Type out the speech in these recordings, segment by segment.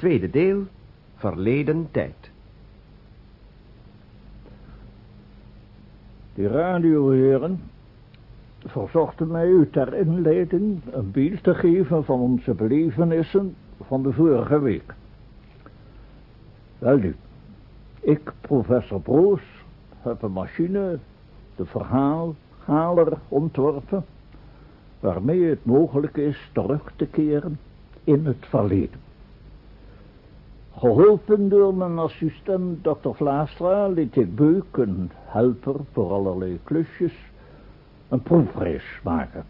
Tweede deel, verleden tijd. Die radioheren verzochten mij u ter inleiding een beeld te geven van onze belevenissen van de vorige week. Wel nu, ik, professor Broos, heb een machine, de verhaalhaler, ontworpen, waarmee het mogelijk is terug te keren in het verleden. Geholpen door mijn assistent dokter Vlaastra liet ik Beuk, een helper voor allerlei klusjes, een proefreis maken.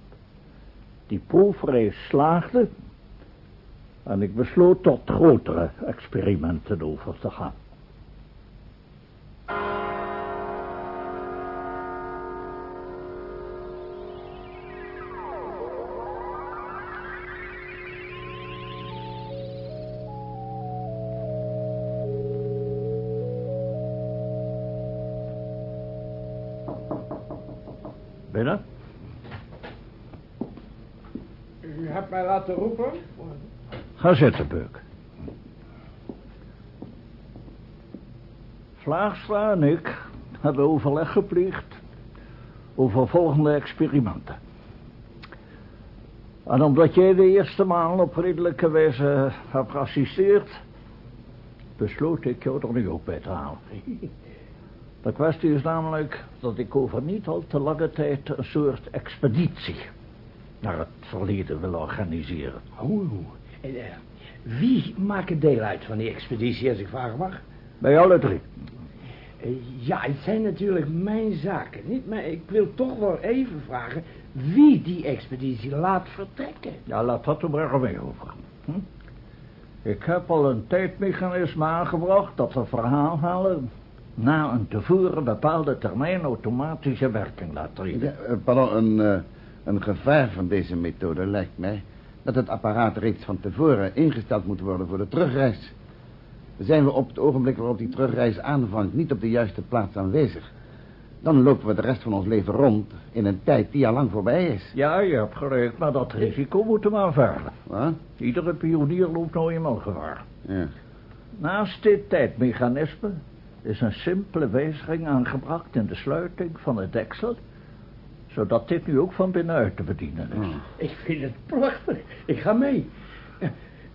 Die proefreis slaagde en ik besloot tot grotere experimenten over te gaan. Binnen? U hebt mij laten roepen? Ga zitten, Beuk. Vlaagstra en ik hebben overleg gepleegd over volgende experimenten. En omdat jij de eerste maal op redelijke wijze hebt geassisteerd, besloot ik jou er nu ook bij te halen. De kwestie is namelijk dat ik over niet al te lange tijd een soort expeditie naar het verleden wil organiseren. En, eh, wie maakt deel uit van die expeditie, als ik vragen mag? Bij alle drie. Eh, ja, het zijn natuurlijk mijn zaken, niet? Maar ik wil toch wel even vragen wie die expeditie laat vertrekken. Ja, laat dat er maar mee over. Hm? Ik heb al een tijdmechanisme aangebracht dat we verhaal halen na een tevoren bepaalde termijn automatische werking laat treden. Ja, eh, pardon, een, eh, een gevaar van deze methode lijkt mij dat het apparaat reeds van tevoren ingesteld moet worden voor de terugreis. Zijn we op het ogenblik waarop die terugreis aanvangt niet op de juiste plaats aanwezig, dan lopen we de rest van ons leven rond in een tijd die al lang voorbij is. Ja, je hebt gelijk, maar dat risico moeten we aanvaarden. Wat? Iedere pionier loopt nou eenmaal gevaar. Ja. Naast dit tijdmechanisme is een simpele wijziging aangebracht in de sluiting van het deksel, zodat dit nu ook van binnenuit te bedienen is. Oh. Ik vind het prachtig. Ik ga mee.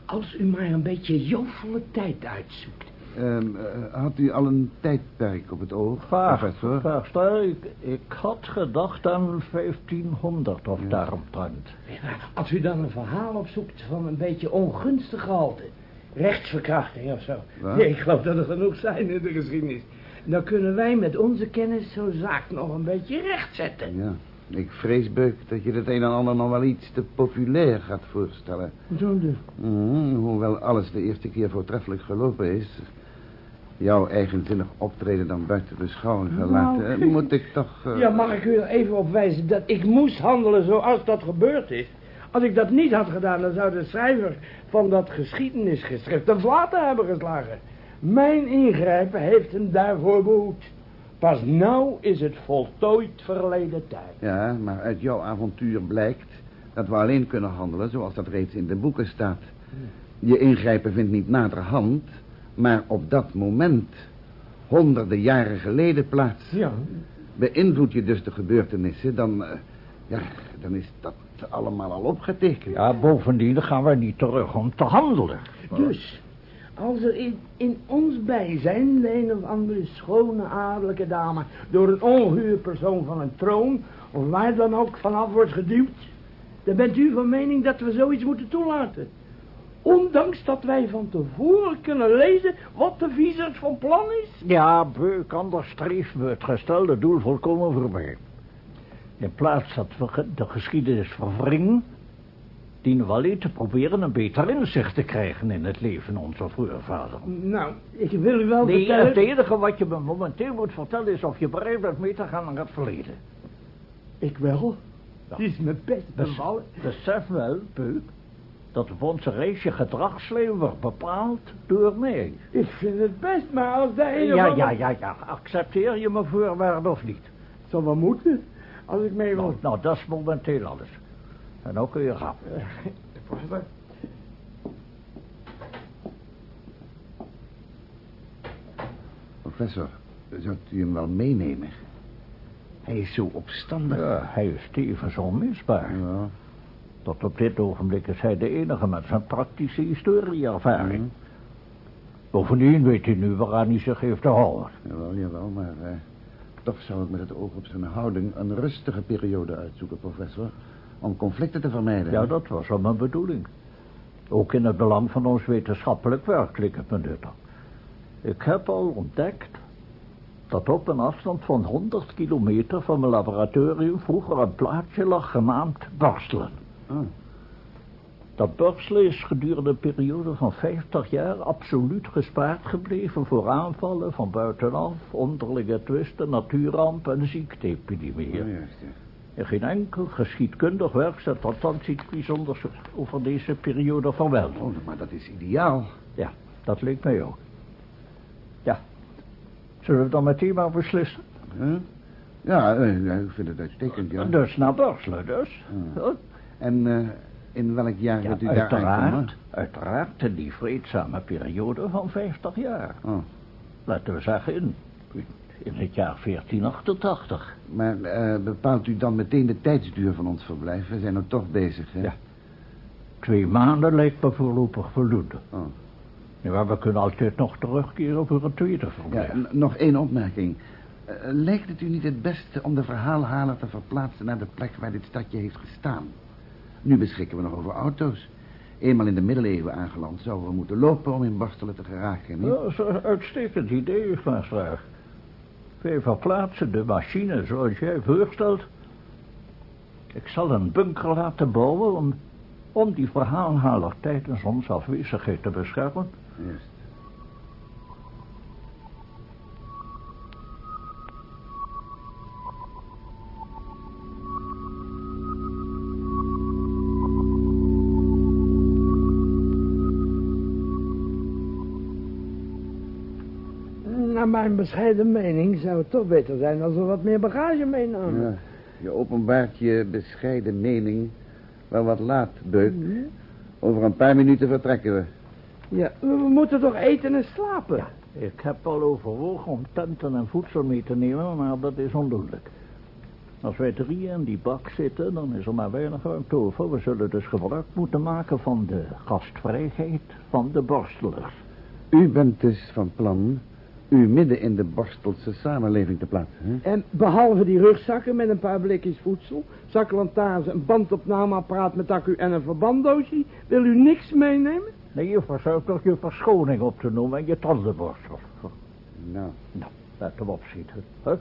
Als u maar een beetje jovolle tijd uitzoekt. Ehm, eh, had u al een tijdperk op het oog, Vaag, professor? vaag, stel, ik, ik had gedacht aan 1500 of daaromtrent. Ja, Als u dan een verhaal opzoekt van een beetje ongunstig gehalte. Rechtsverkrachting of zo. Wat? Nee, ik geloof dat er genoeg zijn in de geschiedenis. Dan kunnen wij met onze kennis zo'n zaak nog een beetje rechtzetten. Ja. Ik vrees, Beuk, dat je het een en ander nog wel iets te populair gaat voorstellen. Zo dus. Mhm, hoewel alles de eerste keer voortreffelijk gelopen is... jouw eigenzinnig optreden dan buiten beschouwing gelaten... Nou. moet ik toch... eh, Ja, mag ik u er even op wijzen dat ik moest handelen zoals dat gebeurd is? Als ik dat niet had gedaan, dan zou de schrijver van dat geschiedenisgeschrift de vlaten hebben geslagen. Mijn ingrijpen heeft hem daarvoor behoed. Pas nou is het voltooid verleden tijd. Ja, maar uit jouw avontuur blijkt dat we alleen kunnen handelen zoals dat reeds in de boeken staat. Je ingrijpen vindt niet naderhand, maar op dat moment, honderden jaren geleden plaats. Ja. Beïnvloed je dus de gebeurtenissen, dan, eh, ja, dan is dat allemaal al opgetekend. Ja, bovendien gaan wij niet terug om te handelen. Dus, als er in, in ons bijzijn de een of andere schone adellijke dame door een onguur persoon van een troon, of waar dan ook vanaf wordt geduwd, dan bent u van mening dat we zoiets moeten toelaten. Ondanks dat wij van tevoren kunnen lezen wat de viezerd van plan is. Ja, Beuk, anders streven we het gestelde doel volkomen voorbij. In plaats dat we de geschiedenis verwringen, dienen we alleen te proberen een beter inzicht te krijgen in het leven onze voorvaderen. Nou, ik wil u wel Nee, vertellen... het enige wat je me momenteel moet vertellen is of je bereid bent mee te gaan naar het verleden. Ik wel. Ja. Het is me best Bes- bevallen. Besef wel, Beuk, dat op onze reis je gedragslijn wordt bepaald door mij. Ik vind het best, maar als de of Ja, ja, ja, ja. Accepteer je mijn voorwaarden of niet? Zal wel moeten, als ik mee nou, wil. Nou, dat is momenteel alles. En nou kun je gaan. Eh, voorzitter. Professor, zou u hem wel meenemen? Hij is zo opstandig. Ja, hij is tevens onmisbaar. Ja. Tot op dit ogenblik is hij de enige met zijn praktische historieervaring. Mm. Bovendien weet hij nu waaraan hij zich heeft te houden. Jawel, jawel, maar... Uh toch zou ik met het oog op zijn houding een rustige periode uitzoeken, professor. Om conflicten te vermijden. Ja, dat was al mijn bedoeling. Ook in het belang van ons wetenschappelijk werk leek het me nuttig. Ik heb al ontdekt dat op een afstand van 100 kilometer van mijn laboratorium vroeger een plaatsje lag genaamd Borstelen. Ah, Dat Borstelen is gedurende een periode van 50 jaar absoluut gespaard gebleven voor aanvallen van buitenaf, onderlinge twisten, natuurrampen en ziekteepidemieën. juist, ja. En geen enkel geschiedkundig werk zet althans iets bijzonders over deze periode vermeldt. Oh, maar dat is ideaal. Ja, dat leek mij ook. Ja. Zullen we dan meteen maar beslissen? Huh? Ja, eh, ik vind het uitstekend, ja. Dus naar Borselen dus. Huh? En eh, in welk jaar Ja, u daar uiteraard. Die vreedzame periode van 50 jaar. Oh, Laten we zeggen in, in het jaar 1488. maar eh, bepaalt u dan meteen de tijdsduur van ons verblijf? We zijn er toch bezig, hè? Ja. Twee maanden lijkt me voorlopig voldoende. Oh. Ja, maar we kunnen altijd nog terugkeren voor een tweede verblijf. nog één opmerking. Eh, lijkt het u niet het beste om de verhaalhaler te verplaatsen naar de plek waar dit stadje heeft gestaan? Nu beschikken we nog over auto's. Eenmaal in de middeleeuwen aangeland zouden we moeten lopen om in Barstelen te geraken. Niet? Ja, dat is een uitstekend idee, Vaasraag. Wij verplaatsen de machine zoals jij voorstelt. Ik zal een bunker laten bouwen om, om die verhaalhaler tijdens onze afwezigheid te beschermen. Juist. Naar mijn bescheiden mening zou het toch beter zijn als we wat meer bagage meenamen. Ja, je openbaart je bescheiden mening wel wat laat, Beuk. Over een paar minuten vertrekken we. Ja, we we moeten toch eten en slapen? Ik heb al overwogen om tenten en voedsel mee te nemen, maar dat is ondoenlijk. Als wij drieën in die bak zitten, dan is er maar weinig ruimte over. We zullen dus gebruik moeten maken van de gastvrijheid van de borstelers. U bent dus van plan u midden in de Borstelse samenleving te plaatsen, hè? En behalve die rugzakken met een paar blikjes voedsel, zaklantaarns, een bandopnameapparaat met accu en een verbanddoosje, wil u niks meenemen? Nee, je verzuimt toch je verschoning op te noemen en je tandenborstel. Nou, Nou, laten we opschieten. Hè?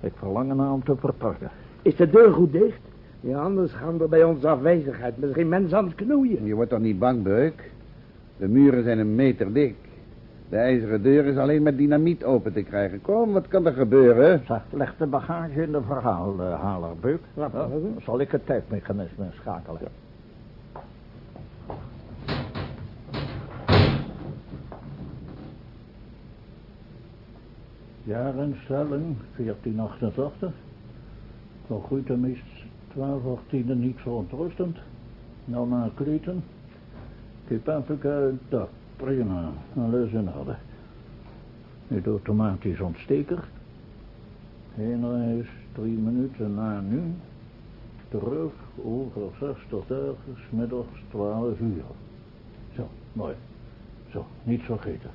Ik verlang ernaar om te vertrekken. Is de deur goed dicht? Ja, anders gaan er bij onze afwezigheid misschien mensen aan het knoeien. je wordt toch niet bang, Beuk? De muren zijn een meter dik. De ijzeren deur is alleen met dynamiet open te krijgen. Kom, wat kan er gebeuren? Zeg, leg de bagage in de verhaalhaler, Beuk. Ja, Ja, dan zal ik het tijdmechanisme schakelen. Jaarinstelling 1488. Nog goed de meest 12 18 niet verontrustend. Nou naar Kleten. Africa, dat prima. Alles in orde. Het automatisch ontsteker. Heen reis drie minuten na nu. Terug over 60 dagen, smiddags 12 uur. Zo, mooi. Zo, niet vergeten.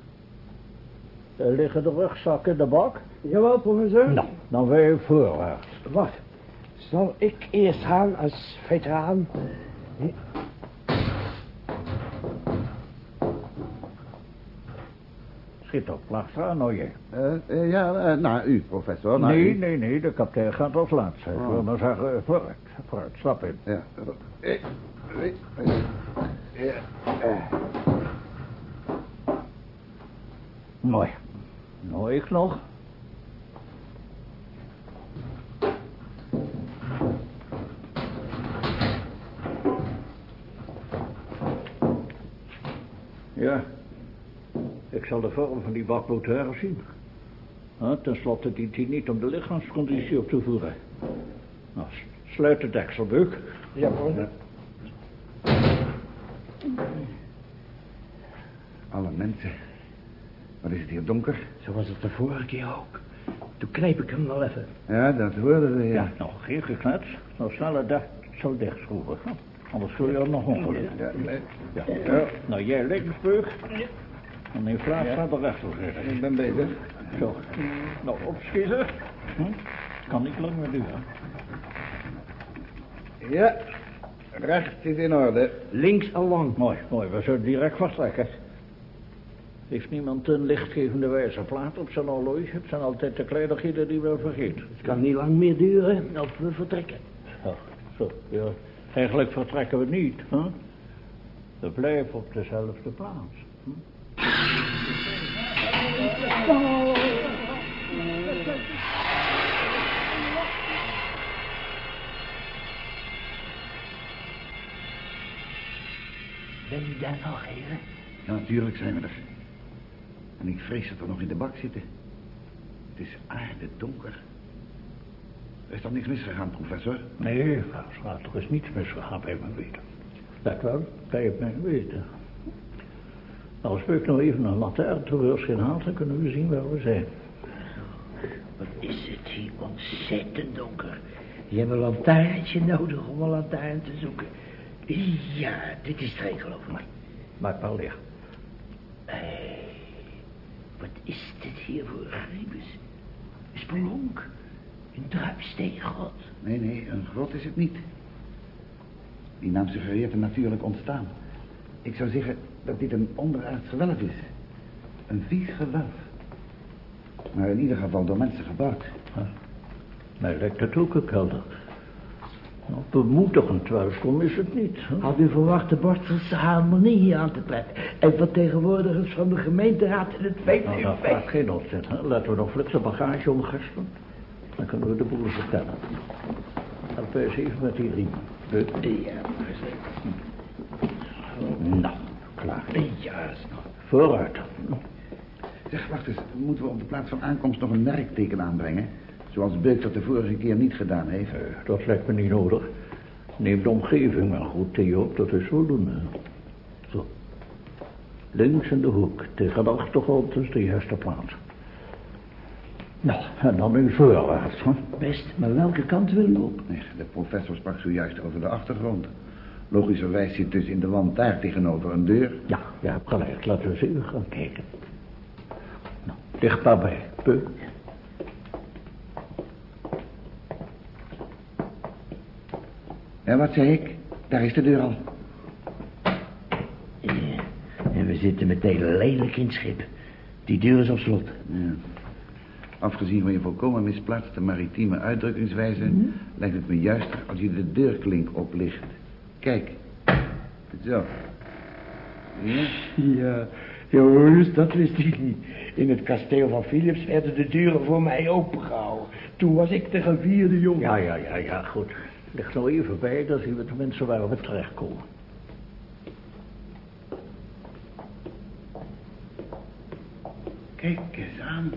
Er liggen de rugzakken in de bak. Jawel, professor. Nou, dan wij voorwaarts. Wacht. Zal ik eerst gaan als veteraan? Op, Plagstra, nou jij. Eh, eh, ja, eh, naar u, professor. naar Nee, u. nee, nee, de kapitein gaat als laatste. Ik Oh. wil maar zeggen, vooruit, vooruit, stap in. Ja. Eh, eh, eh, eh. Mooi. Nou, ik nog. Ja. Ik zal de vorm van die bak moeten herzien. Ja, ten slotte dient hij niet om de lichaamsconditie op te voeren. Nou, sluit de dekselbeuk. Ja, professor. Alle mensen. Wat is het hier donker? Zo was het de vorige keer ook. Toen kneep ik hem wel even. Ja, dat hoorden we, ja. Ja, nou, geen geklets. Nou, sneller dat zo dichtschroeven. hè. Anders zul je ook nog ongeluk. Ja, nee, Ja. ja. Nou, jij linksbeug. En Vlaas gaat er rechter zitten. ik ben bezig. Zo. Nou, opschieten. Hm? Kan niet lang meer duren. Ja, rechts is in orde. Links al lang. Mooi, mooi. We zullen direct vertrekken. Heeft niemand een lichtgevende wijzerplaat op zijn horloge? Het zijn altijd de kleinigheden die we vergeten. Het kan niet lang meer duren of we vertrekken. Zo, zo. Ja. Eigenlijk vertrekken we niet, hè? We blijven op dezelfde plaats. Hm? Ben u daar nog, heren? Ja, natuurlijk zijn we er. En ik vrees dat we nog in de bak zitten. Het is aarde donker. Er is toch niks misgegaan, professor? Nee, er gaat toch eens niets misgegaan bij mijn weten. Dat wel, bij mijn weten. Als we nou even een lantaarn tevoorschijn haalt, dan kunnen we zien waar we zijn. Wat is het hier ontzettend donker. Je hebt een lantaarntje nodig om een lantaarn te zoeken. Ja, dit is het geloof ik. Maak maar licht. Hé, wat is dit hier voor een griebus? Een spelonk. Een druipsteengrot. Nee, nee, een grot is het niet. Die naam suggereert een natuurlijk ontstaan. Ik zou zeggen dat dit een onderaards gewelf is. Een vies gewelf. Maar in ieder geval door mensen gebouwd. Mij lijkt het ook een kelder. Nou, bemoedigend welkom is het niet. hè? Had u verwacht de Borstelse harmonie hier aan te treffen? En vertegenwoordigers van de gemeenteraad in het Nou, dat maakt geen onzin. hè. Laten we nog flits een bagage omgesten. Dan kunnen we de boel vertellen. Help eens even met die riem. De... Ja, Nou, klaar. ja, Vooruit. Zeg, wacht eens. Moeten we op de plaats van aankomst nog een merkteken aanbrengen? Zoals Beuk dat de vorige keer niet gedaan heeft. Eh, Dat lijkt me niet nodig. Neem de omgeving maar goed Theo op, dat is voldoende. Zo. Links in de hoek, tegen de achtergrond is de juiste plaats. Nou, en dan nu voorwaarts? Best, maar welke kant wil u op? Nee, de professor sprak zojuist over de achtergrond. Logischerwijs zit dus in de wand daar tegenover een deur. Ja, je hebt gelijk. Laten we eens even gaan kijken. Nou, dichtbaar bij. Peuk. En wat zei ik? Daar is de deur al. Ja, en we zitten meteen lelijk in het schip. Die deur is op slot. Ja. Afgezien van je volkomen misplaatste maritieme uitdrukkingswijze... lijkt het me juister als je de deurklink oplicht. Kijk. Zo. Ja? Ja, jongens, dat wist ik niet. In het kasteel van Philips werden de deuren voor mij opengehouden. Toen was ik de gevierde jongen. Ja, ja, ja, ja, goed. Ligt nou even bij, dan zien we tenminste waar we terechtkomen. Kijk eens aan.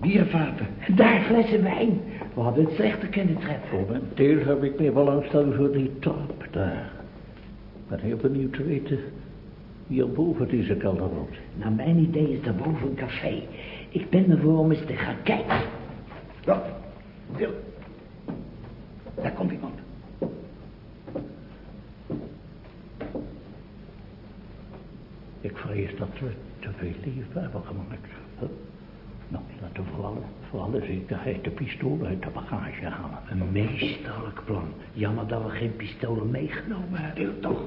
Biervaten. En daar flessen wijn. We hadden het slechter kunnen treffen. Deel heb ik meer belangstelling voor die trap daar. Ik ben heel benieuwd te weten wie er boven deze kelder woont. Naar mijn idee is daarboven een café. Ik ben ervoor om eens te gaan kijken. Ja. Stil. Daar komt iemand. Ik vrees dat we te veel leven hebben gemaakt. Huh? Nou, laten we vooral, voor alle zekerheid de pistool uit de bagage halen. Een meesterlijk plan. Jammer dat we geen pistolen meegenomen hebben. Stil toch.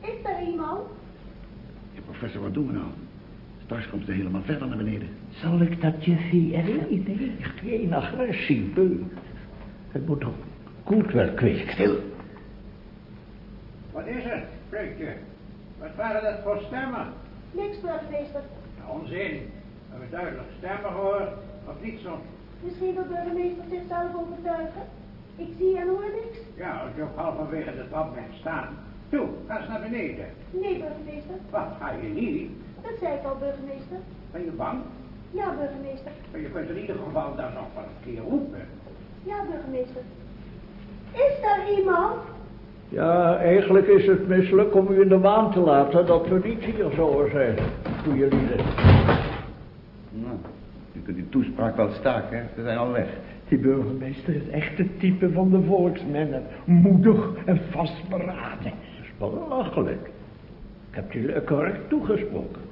Is er iemand? Ja, professor, wat doen we nou? Straks komt ze helemaal verder naar beneden. Zal ik dat juffie even idee? Geen agressie, beu. Het moet toch goed wel kwijt. Stil. Wat is het, spreekje? Wat waren dat voor stemmen? Niks, burgemeester. Onzin. Hebben we duidelijk stemmen gehoord? Of niet zo? Misschien wil burgemeester zichzelf overtuigen. Ik zie en hoor niks. Ja, als je ook halverwege de trap bent staan. Toe, ga eens naar beneden. Nee, burgemeester. Wat, ga je niet? Dat zei ik al, burgemeester. Ben je bang? Ja, burgemeester. Maar je kunt in ieder geval dan nog wel een keer roepen. Ja, burgemeester. Is er iemand? Ja, eigenlijk is het misselijk om u in de waan te laten dat we niet hier zouden zijn. Goeie lieden. Nou, u kunt uw toespraak wel staken, hè? We zijn al weg. Die burgemeester is echt het type van de volksmannen. Moedig en vastberaden. Dat is belachelijk. Ik heb jullie correct toegesproken.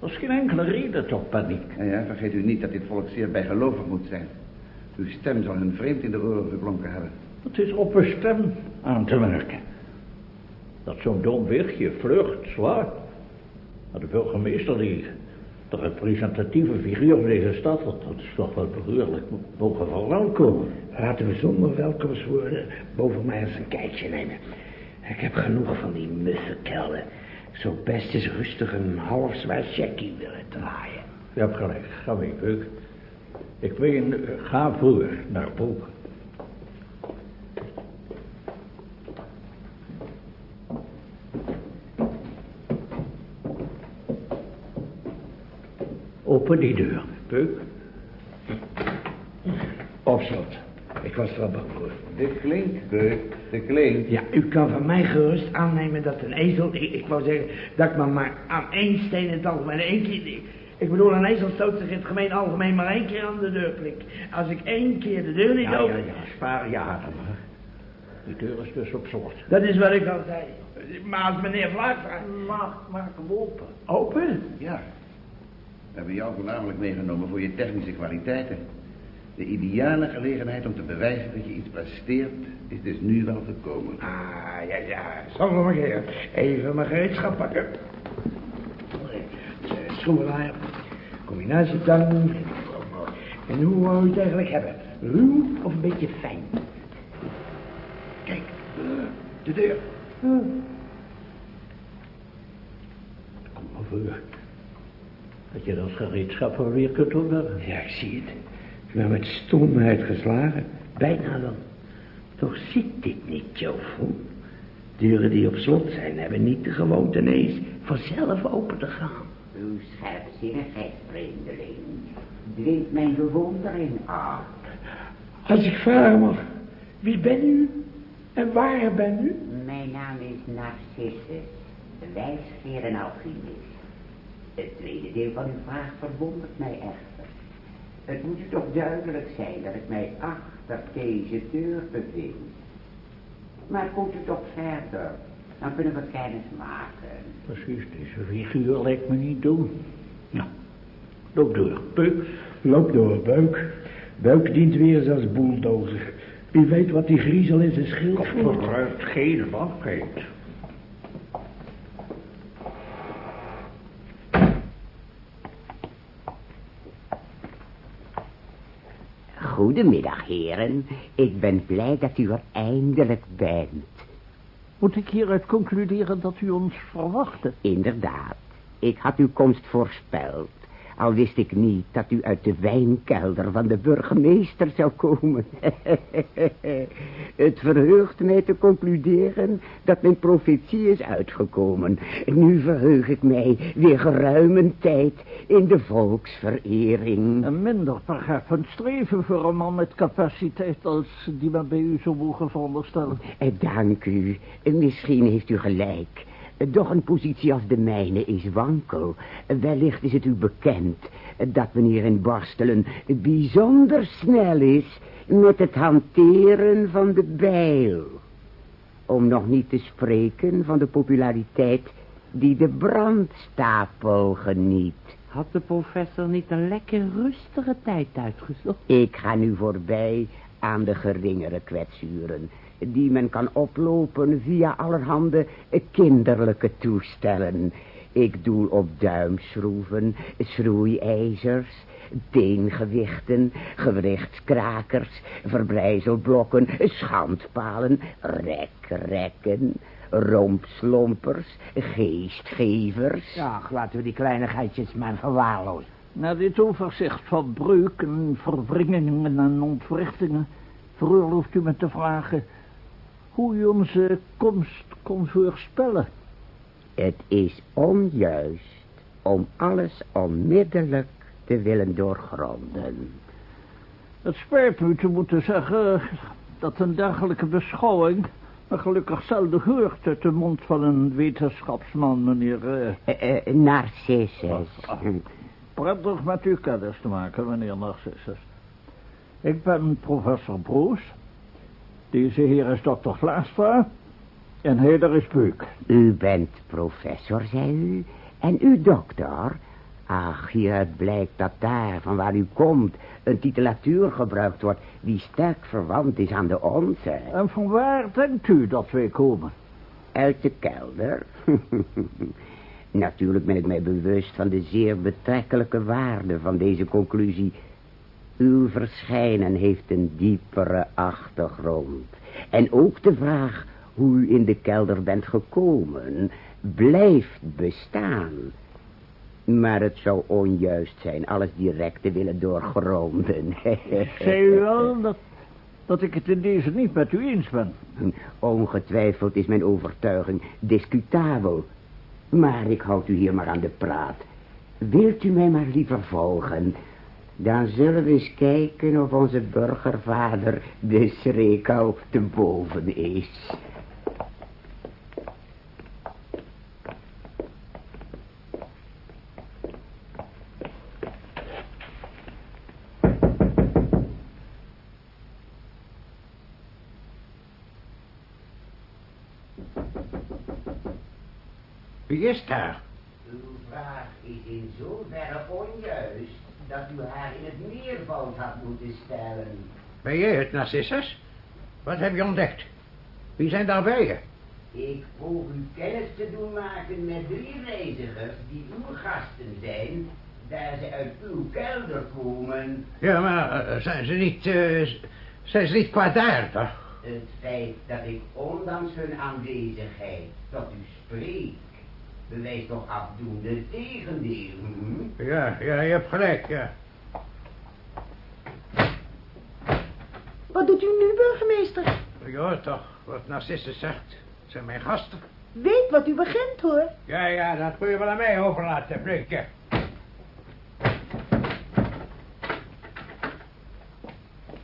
Er is geen enkele reden tot paniek. Ja, ja, vergeet u niet dat dit volk zeer bijgelovig moet zijn. Uw stem zal hun vreemd in de oren geklonken hebben. Het is op een stem aan te merken. Dat zo'n dom wichtje vlucht, zwaar. Maar de burgemeester, die de representatieve figuur van deze stad, dat, dat is toch wel behoorlijk mogen verwelkomen. Laten we zonder welkomstwoorden boven mij eens een kijkje nemen. Ik heb genoeg van die muffe kelden. Ik zou best eens rustig een half zwaar checkie willen draaien. Je hebt gelijk, ga mee, Beuk. Ik weet, eh, ga voor naar boven. Open die deur, Beuk. Op slot. Ik was er al bang voor. De klink, Beuk, de klink. Ja, u kan van mij gerust aannemen dat een ezel... Ik, ik wou zeggen dat ik me maar aan één steen in het algemeen... één keer... Ik bedoel, een ezel stoot zich in het gemeen algemeen maar één keer aan de deur. Als ik één keer de deur niet Ja, open... ja, ja, spaar je adem. hè. Die deur is dus op slot. Dat is wat ik al zei. Maar als meneer Vlaak vraagt... Maak, maak hem open. Open? Ja. We hebben jou voornamelijk meegenomen voor je technische kwaliteiten. De ideale gelegenheid om te bewijzen dat je iets presteert, is dus nu wel gekomen. Ah, ja, ja. Zonder mijn heer. Even mijn gereedschap pakken. Schroevendraaier. Combinatietang. En hoe wou u het eigenlijk hebben? Ruw of een beetje fijn? Kijk, eh, de deur. Kom maar voor. Dat je dat gereedschap wel weer kunt opwerken. Ja, ik zie het. Ik ben met stomheid geslagen. Bijna dan. Toch zit dit niet, Jovo. Deuren die op slot zijn, hebben niet de gewoonte ineens vanzelf open te gaan. Uw scherpzinnigheid, vreemdeling, dwingt mijn bewondering af. Als ik vragen mag, wie ben u en waar ben u? Mijn naam is Narcissus, de wijsgeer en alchemist. Het tweede deel van uw vraag verwondert mij echter. Het moet u toch duidelijk zijn dat ik mij achter deze deur bevind. Maar komt u toch verder, dan kunnen we kennis maken. Precies, deze figuur lijkt me niet doen. Nou, loop door. Beuk. Loop door, Buik. Buik dient weer als bulldozer. Wie weet wat die griezel in zijn schild Kom voert. vooruit, geen wafheid. Goedemiddag, heren. Ik ben blij dat u er eindelijk bent. Moet ik hieruit concluderen dat u ons verwachtte? Inderdaad, ik had uw komst voorspeld. Al wist ik niet dat u uit de wijnkelder van de burgemeester zou komen. Het verheugt mij te concluderen dat mijn profetie is uitgekomen. Nu verheug ik mij weer geruime tijd in de volksverering. Een minder verheffend streven voor een man met capaciteit als die men bij u zou mogen veronderstellen. Eh, Dank u. Misschien heeft u gelijk. Doch een positie als de mijne is wankel. Wellicht is het u bekend dat meneer in Borstelen bijzonder snel is met het hanteren van de bijl. Om nog niet te spreken van de populariteit die de brandstapel geniet. Had de professor niet een lekker rustige tijd uitgezocht? Ik ga nu voorbij aan de geringere kwetsuren, die men kan oplopen via allerhande kinderlijke toestellen. Ik doel op duimschroeven, schroeijzers, teengewichten, gewrichtskrakers, verbrijzelblokken, schandpalen, rekrekken, rompslompers, geestgevers. Ach, laten we die kleinigheidjes maar verwaarlozen. Na dit overzicht van breuken, verwringingen en ontwrichtingen... veroorlooft u me te vragen... hoe u onze komst kon voorspellen. Het is onjuist om alles onmiddellijk te willen doorgronden. Het spijt me u te moeten zeggen dat een dergelijke beschouwing Maar gelukkig zelden gehoord uit de mond van een wetenschapsman, meneer... eh, Eh, eh, Narcissus. Prettig met u kennis te maken, meneer Narcissus. Ik ben professor Broes. Deze heer is dokter Glaastra. En hij daar is Beuk. U bent professor, zei u. En u dokter? Ach, hieruit blijkt dat daar, van waar u komt, een titulatuur gebruikt wordt die sterk verwant is aan de onze. En van waar denkt u dat wij komen? Uit de kelder. Natuurlijk ben ik mij bewust van de zeer betrekkelijke waarde van deze conclusie. Uw verschijnen heeft een diepere achtergrond. En ook de vraag hoe u in de kelder bent gekomen, blijft bestaan. Maar het zou onjuist zijn alles direct te willen doorgronden. Zei u wel dat, dat ik het in deze niet met u eens ben? Ongetwijfeld is mijn overtuiging discutabel. Maar ik houd u hier maar aan de praat. Wilt u mij maar liever volgen? Dan zullen we eens kijken of onze burgervader de schreek al te boven is. Wie is daar? Uw vraag is in zoverre onjuist dat u haar in het meervoud had moeten stellen. Ben jij het, Narcissus? Wat heb je ontdekt? Wie zijn daar bij je? Ik vroeg u kennis te doen maken met drie reizigers die uw gasten zijn, daar ze uit uw kelder komen. Ja, maar eh, zijn ze niet, eh, zijn ze niet kwaadaardig? Het feit dat ik ondanks hun aanwezigheid tot u spreek, bewijst toch afdoende het tegendeel. Hm? Ja, ja, je hebt gelijk, ja. Wat doet u nu, burgemeester? Je hoort toch wat Narcissus zegt. Het zijn mijn gasten. Weet wat u begint, hoor. Ja, ja, dat kun je wel aan mij overlaten, Bleekje.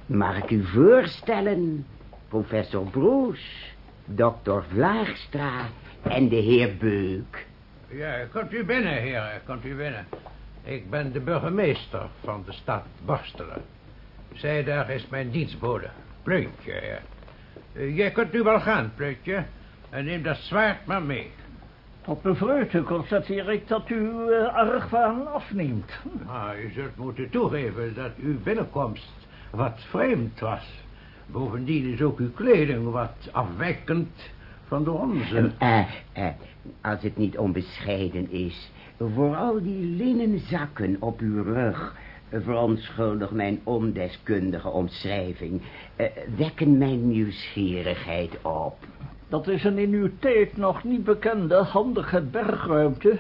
Mag ik u voorstellen, professor Broes, dokter Vlaagstra en de heer Beuk. Ja, komt u binnen, heren, komt u binnen. Ik ben de burgemeester van de stad Borstelen. Zij daar is mijn dienstbode, Pleutje, ja. Eh, jij kunt nu wel gaan, Pleutje. En neem dat zwaard maar mee. Tot mijn vreugde constateer ik dat u uh, argwaan afneemt. Maar u zult moeten toegeven dat uw binnenkomst wat vreemd was. Bovendien is ook uw kleding wat afwijkend van de onze. Eh, eh, als het niet onbescheiden is, vooral die linnen zakken op uw rug, verontschuldig mijn ondeskundige omschrijving, eh, wekken mijn nieuwsgierigheid op. Dat is een in uw tijd nog niet bekende handige bergruimte...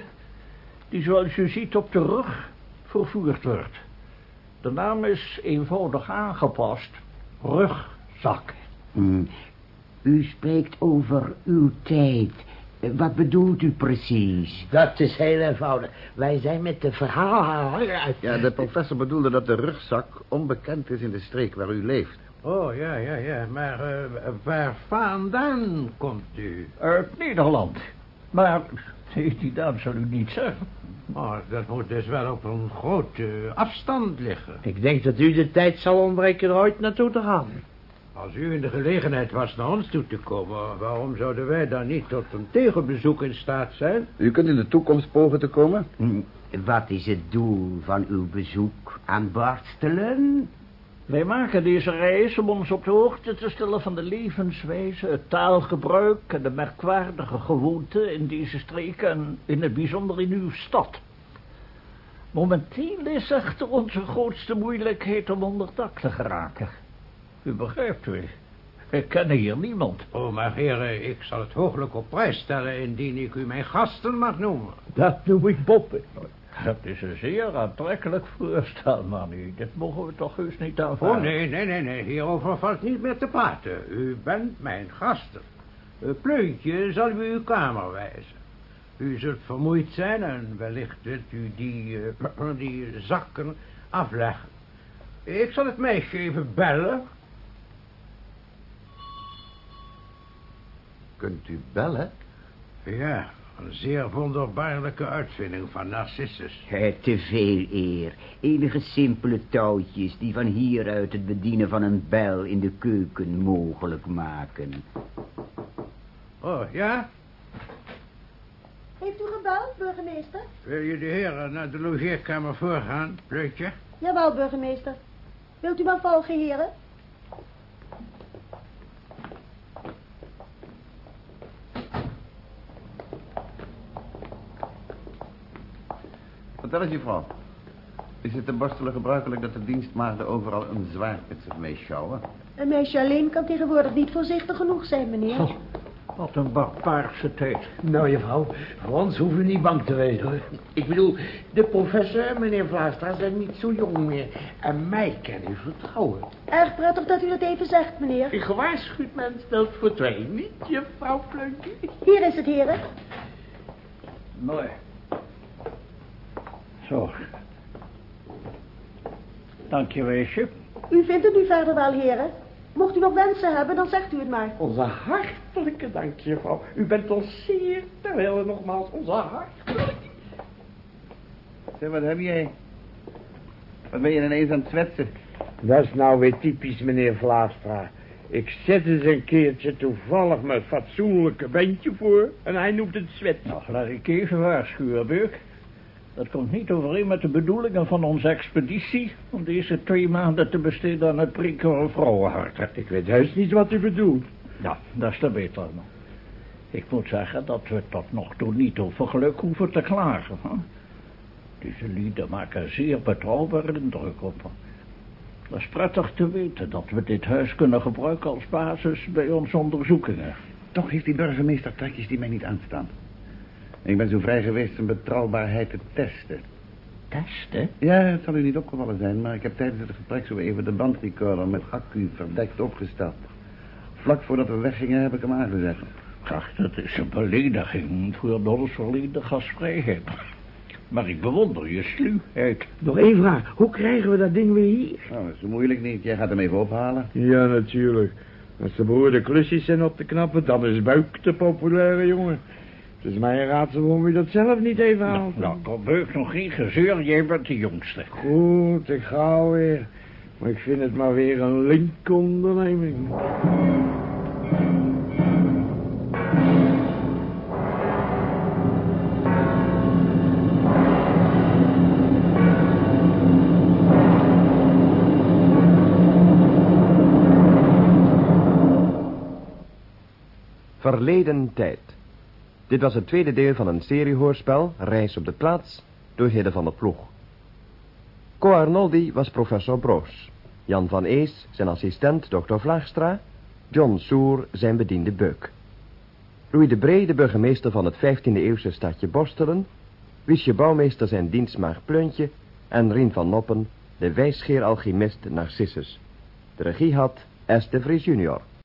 die zoals u ziet op de rug vervoerd wordt. De naam is eenvoudig aangepast. Rugzak. Hm, U spreekt over uw tijd. Eh, Wat bedoelt u precies? Dat is heel eenvoudig. Wij zijn met de verhaal uit. Ja, de professor bedoelde dat de rugzak onbekend is in de streek waar u leeft. Oh, ja, ja, ja. Maar eh, waar vandaan komt u? Uit Nederland. Maar die naam zal u niet zeggen. Oh, dat moet dus wel op een grote afstand liggen. Ik denk dat u de tijd zal ontbreken er ooit naartoe te gaan. Als u in de gelegenheid was naar ons toe te komen... waarom zouden wij dan niet tot een tegenbezoek in staat zijn? U kunt in de toekomst pogen te komen? Hm, Wat is het doel van uw bezoek aan Barstelen? Wij maken deze reis om ons op de hoogte te stellen van de levenswijze, het taalgebruik en de merkwaardige gewoonten in deze streken en in het bijzonder in uw stad. Momenteel is echter onze grootste moeilijkheid om onder dak te geraken. U begrijpt u, we kennen hier niemand. Oh, maar heren, ik zal het hooglijk op prijs stellen... indien ik u mijn gasten mag noemen. Dat noem ik Boppen. Het is een zeer aantrekkelijk voorstel, maar nu, dit mogen we toch heus niet aanvaarden. Oh, nee, nee, nee, nee. Hierover valt niet meer te praten. U bent mijn gasten. Een pleuntje zal u uw kamer wijzen. U zult vermoeid zijn en wellicht wilt u die, eh, die zakken afleggen. Ik zal het meisje even bellen. Kunt u bellen? Ja, een zeer wonderbaarlijke uitvinding van Narcissus. He, te veel eer. Enige simpele touwtjes die van hieruit het bedienen van een bel in de keuken mogelijk maken. Oh, ja? Heeft u gebeld, burgemeester? Wil je de heren naar de logeerkamer voorgaan, Pleutje? Jawel, burgemeester. Wilt u maar volgen, heren? Vertel eens, juffrouw. Is het te borstelen gebruikelijk dat de dienstmaagden overal een zwaardpitsig meeschouwen? Een meisje alleen kan tegenwoordig niet voorzichtig genoeg zijn, meneer. Oh, wat een barbaarse tijd. Nou, juffrouw, voor ons hoeven we niet bang te wezen. hoor. Ik bedoel, de professor en meneer Vlaastra zijn niet zo jong meer. En mij kan u vertrouwen. Erg prettig dat u dat even zegt, meneer. Een gewaarschuwd mens stelt voor twee, niet, juffrouw Pleuntje? Hier is het, heren. Mooi. Zo. Dank je, weesje. U vindt het nu verder wel, heren. Mocht u nog wensen hebben, dan zegt u het maar. Onze hartelijke dank, juffrouw. U bent ons zeer terwijl nogmaals onze hartelijke... Zeg, wat heb jij? Wat ben je ineens aan het zwetsen? Dat is nou weer typisch, meneer Vlaastra. Ik zet eens een keertje toevallig mijn fatsoenlijke bandje voor en hij noemt het zwet. Nou, laat ik even waarschuwen, Beuk. Dat komt niet overeen met de bedoelingen van onze expeditie... om deze twee maanden te besteden aan het prikken van vrouwenharten. Ik weet juist niet wat u bedoelt. Ja, dat is te beter. man. Ik moet zeggen dat we tot nog toe niet over geluk hoeven te klagen. Hè? Deze lieden maken zeer betrouwbare indruk op me. Dat is prettig te weten dat we dit huis kunnen gebruiken als basis bij onze onderzoekingen. Toch heeft die burgemeester trekjes die mij niet aanstaan. Ik ben zo vrij geweest zijn betrouwbaarheid te testen. Testen? Ja, het zal u niet opgevallen zijn, maar ik heb tijdens het gesprek zo even de bandrecorder met accu verdekt opgesteld. Vlak voordat we weggingen heb ik hem aangezet. Ach, dat is een belediging voor ons verleden gastvrijheid. Maar ik bewonder je sluwheid. Nog één vraag. Hoe krijgen we dat ding weer hier? Nou, dat is zo moeilijk niet. Jij gaat hem even ophalen. Ja, natuurlijk. Als de behoorde klusjes zijn op te knappen, dan is Buik de populaire jongen. Het is mij een raadsel waarom u dat zelf niet even Nou, haalt. nou, kom Beuk nog geen gezeur, jij bent de jongste. Goed, ik ga alweer. Maar ik vind het maar weer een linker onderneming. Verleden tijd. Dit was het tweede deel van een seriehoorspel, Reis op de plaats, door Hidde van der Ploeg. Co Arnoldi was professor Broos. Jan van Ees, zijn assistent Dr. Vlaagstra. John Soer, zijn bediende Beuk. Louis de Bree, de burgemeester van het 15e-eeuwse stadje Borstelen. Wiesje Bouwmeester zijn dienstmaag Pleuntje. En Rien van Noppen, de wijsgeer alchemist Narcissus. De regie had S. de Vries junior.